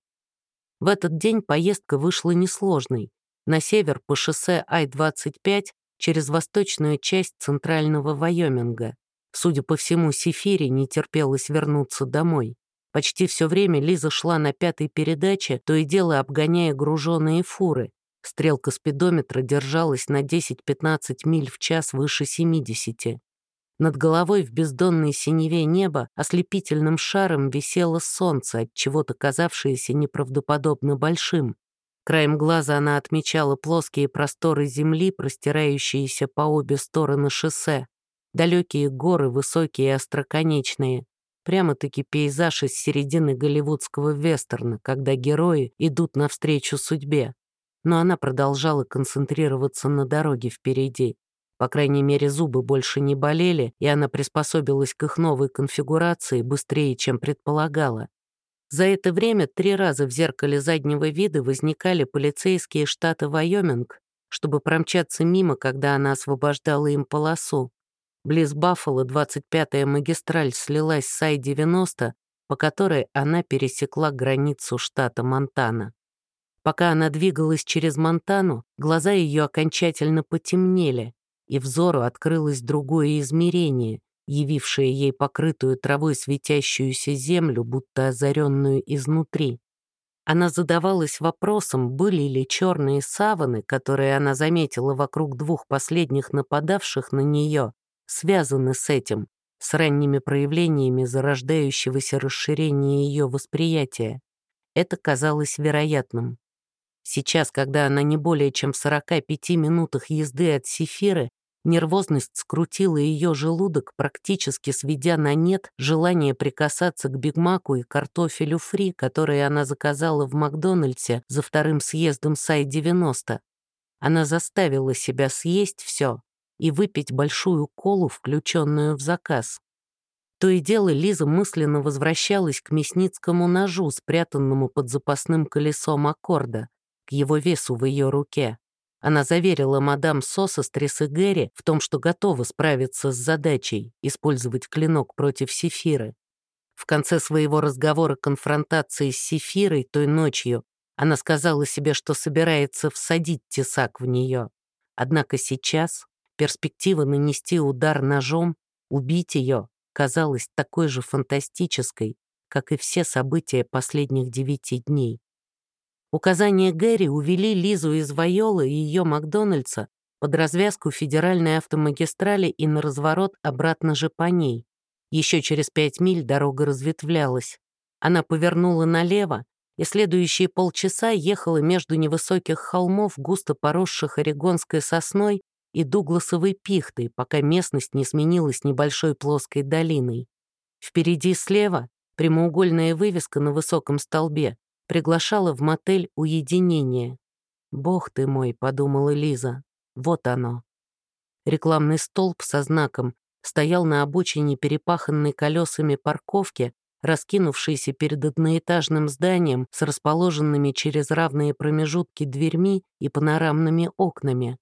В этот день поездка вышла несложной. На север по шоссе Ай-25 через восточную часть центрального Вайоминга. Судя по всему, Сефире не терпелось вернуться домой. Почти все время Лиза шла на пятой передаче, то и дело обгоняя груженные фуры. Стрелка спидометра держалась на 10-15 миль в час выше 70. Над головой в бездонной синеве неба ослепительным шаром висело солнце, от чего-то казавшееся неправдоподобно большим. Краем глаза она отмечала плоские просторы земли, простирающиеся по обе стороны шоссе. Далекие горы, высокие и остроконечные. Прямо-таки пейзаж из середины голливудского вестерна, когда герои идут навстречу судьбе. Но она продолжала концентрироваться на дороге впереди. По крайней мере, зубы больше не болели, и она приспособилась к их новой конфигурации быстрее, чем предполагала. За это время три раза в зеркале заднего вида возникали полицейские штата Вайоминг, чтобы промчаться мимо, когда она освобождала им полосу. Близ Баффало 25-я магистраль слилась с Ай-90, по которой она пересекла границу штата Монтана. Пока она двигалась через Монтану, глаза ее окончательно потемнели, и взору открылось другое измерение, явившее ей покрытую травой светящуюся землю, будто озаренную изнутри. Она задавалась вопросом, были ли черные саваны, которые она заметила вокруг двух последних нападавших на нее, связаны с этим, с ранними проявлениями зарождающегося расширения ее восприятия. Это казалось вероятным. Сейчас, когда она не более чем в 45 минутах езды от Сефиры, нервозность скрутила ее желудок, практически сведя на нет желание прикасаться к бигмаку и картофелю фри, которые она заказала в Макдональдсе за вторым съездом Сай-90. Она заставила себя съесть все и выпить большую колу, включенную в заказ. То и дело Лиза мысленно возвращалась к мясницкому ножу, спрятанному под запасным колесом аккорда к его весу в ее руке. Она заверила мадам Соса Стресс в том, что готова справиться с задачей использовать клинок против Сефиры. В конце своего разговора конфронтации с Сефирой той ночью она сказала себе, что собирается всадить тесак в нее. Однако сейчас перспектива нанести удар ножом, убить ее, казалась такой же фантастической, как и все события последних девяти дней. Указания Гэри увели Лизу из Вайолы и ее Макдональдса под развязку федеральной автомагистрали и на разворот обратно же по ней. Еще через пять миль дорога разветвлялась. Она повернула налево и следующие полчаса ехала между невысоких холмов, густо поросших орегонской сосной и дугласовой пихтой, пока местность не сменилась небольшой плоской долиной. Впереди слева прямоугольная вывеска на высоком столбе приглашала в мотель уединения. «Бог ты мой», — подумала Лиза, — «вот оно». Рекламный столб со знаком стоял на обочине перепаханной колесами парковки, раскинувшейся перед одноэтажным зданием с расположенными через равные промежутки дверьми и панорамными окнами.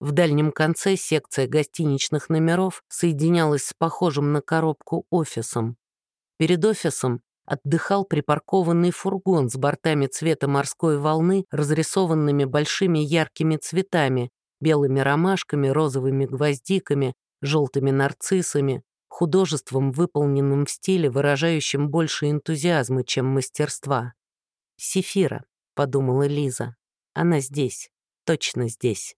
В дальнем конце секция гостиничных номеров соединялась с похожим на коробку офисом. Перед офисом отдыхал припаркованный фургон с бортами цвета морской волны, разрисованными большими яркими цветами, белыми ромашками, розовыми гвоздиками, желтыми нарциссами, художеством, выполненным в стиле, выражающем больше энтузиазма, чем мастерства. «Сефира», — подумала Лиза. «Она здесь, точно здесь».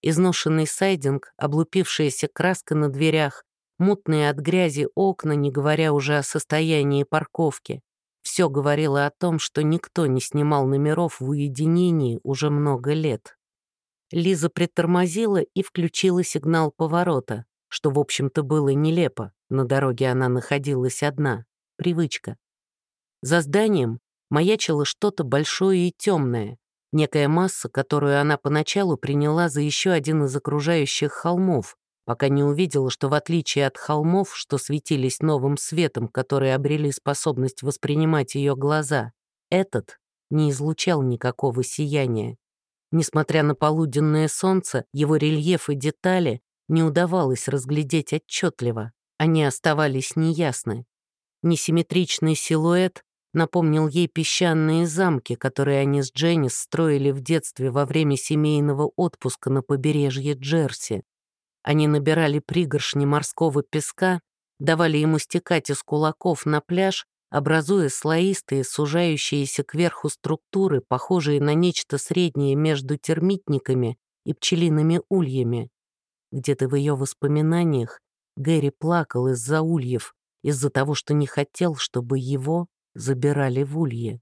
Изношенный сайдинг, облупившаяся краска на дверях, мутные от грязи окна, не говоря уже о состоянии парковки. Все говорило о том, что никто не снимал номеров в уединении уже много лет. Лиза притормозила и включила сигнал поворота что, в общем-то, было нелепо. На дороге она находилась одна. Привычка. За зданием маячило что-то большое и темное, некая масса, которую она поначалу приняла за еще один из окружающих холмов, пока не увидела, что в отличие от холмов, что светились новым светом, которые обрели способность воспринимать ее глаза, этот не излучал никакого сияния. Несмотря на полуденное солнце, его рельеф и детали не удавалось разглядеть отчетливо, они оставались неясны. Несимметричный силуэт напомнил ей песчаные замки, которые они с Дженнис строили в детстве во время семейного отпуска на побережье Джерси. Они набирали пригоршни морского песка, давали ему стекать из кулаков на пляж, образуя слоистые, сужающиеся кверху структуры, похожие на нечто среднее между термитниками и пчелиными ульями. Где-то в ее воспоминаниях Гэри плакал из-за ульев, из-за того, что не хотел, чтобы его забирали в улье.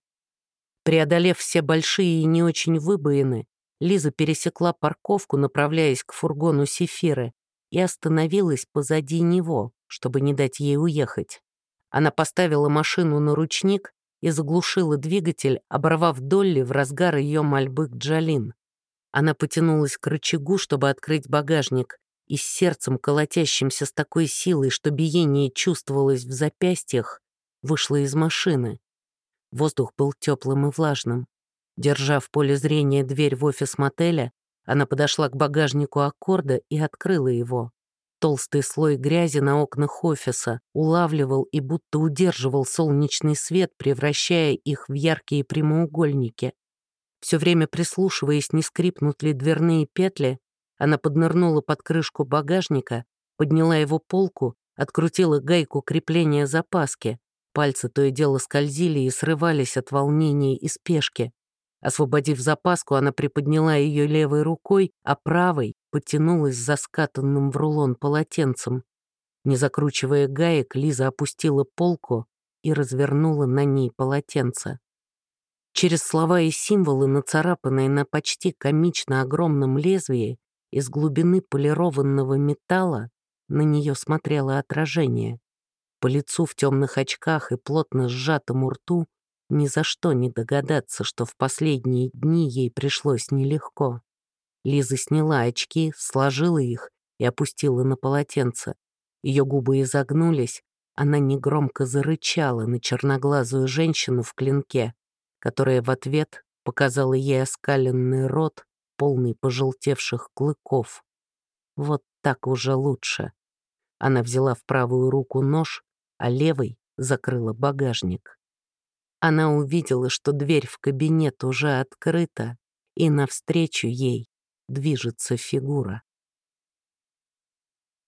Преодолев все большие и не очень выбоины, Лиза пересекла парковку, направляясь к фургону Сефиры, и остановилась позади него, чтобы не дать ей уехать. Она поставила машину на ручник и заглушила двигатель, оборвав Долли в разгар ее мольбы к Джалин. Она потянулась к рычагу, чтобы открыть багажник, и с сердцем, колотящимся с такой силой, что биение чувствовалось в запястьях, вышла из машины. Воздух был теплым и влажным. Держа в поле зрения дверь в офис мотеля, она подошла к багажнику аккорда и открыла его. Толстый слой грязи на окнах офиса улавливал и будто удерживал солнечный свет, превращая их в яркие прямоугольники. Все время прислушиваясь, не скрипнут ли дверные петли, она поднырнула под крышку багажника, подняла его полку, открутила гайку крепления запаски. Пальцы то и дело скользили и срывались от волнения и спешки. Освободив запаску, она приподняла ее левой рукой, а правой потянулась за скатанным в рулон полотенцем. Не закручивая гаек, Лиза опустила полку и развернула на ней полотенце. Через слова и символы, нацарапанные на почти комично огромном лезвии, из глубины полированного металла на нее смотрело отражение. По лицу в темных очках и плотно сжатому рту ни за что не догадаться, что в последние дни ей пришлось нелегко. Лиза сняла очки, сложила их и опустила на полотенце. Ее губы изогнулись, она негромко зарычала на черноглазую женщину в клинке, которая в ответ показала ей оскаленный рот, полный пожелтевших клыков. Вот так уже лучше. Она взяла в правую руку нож, а левой закрыла багажник. Она увидела, что дверь в кабинет уже открыта, и навстречу ей движется фигура.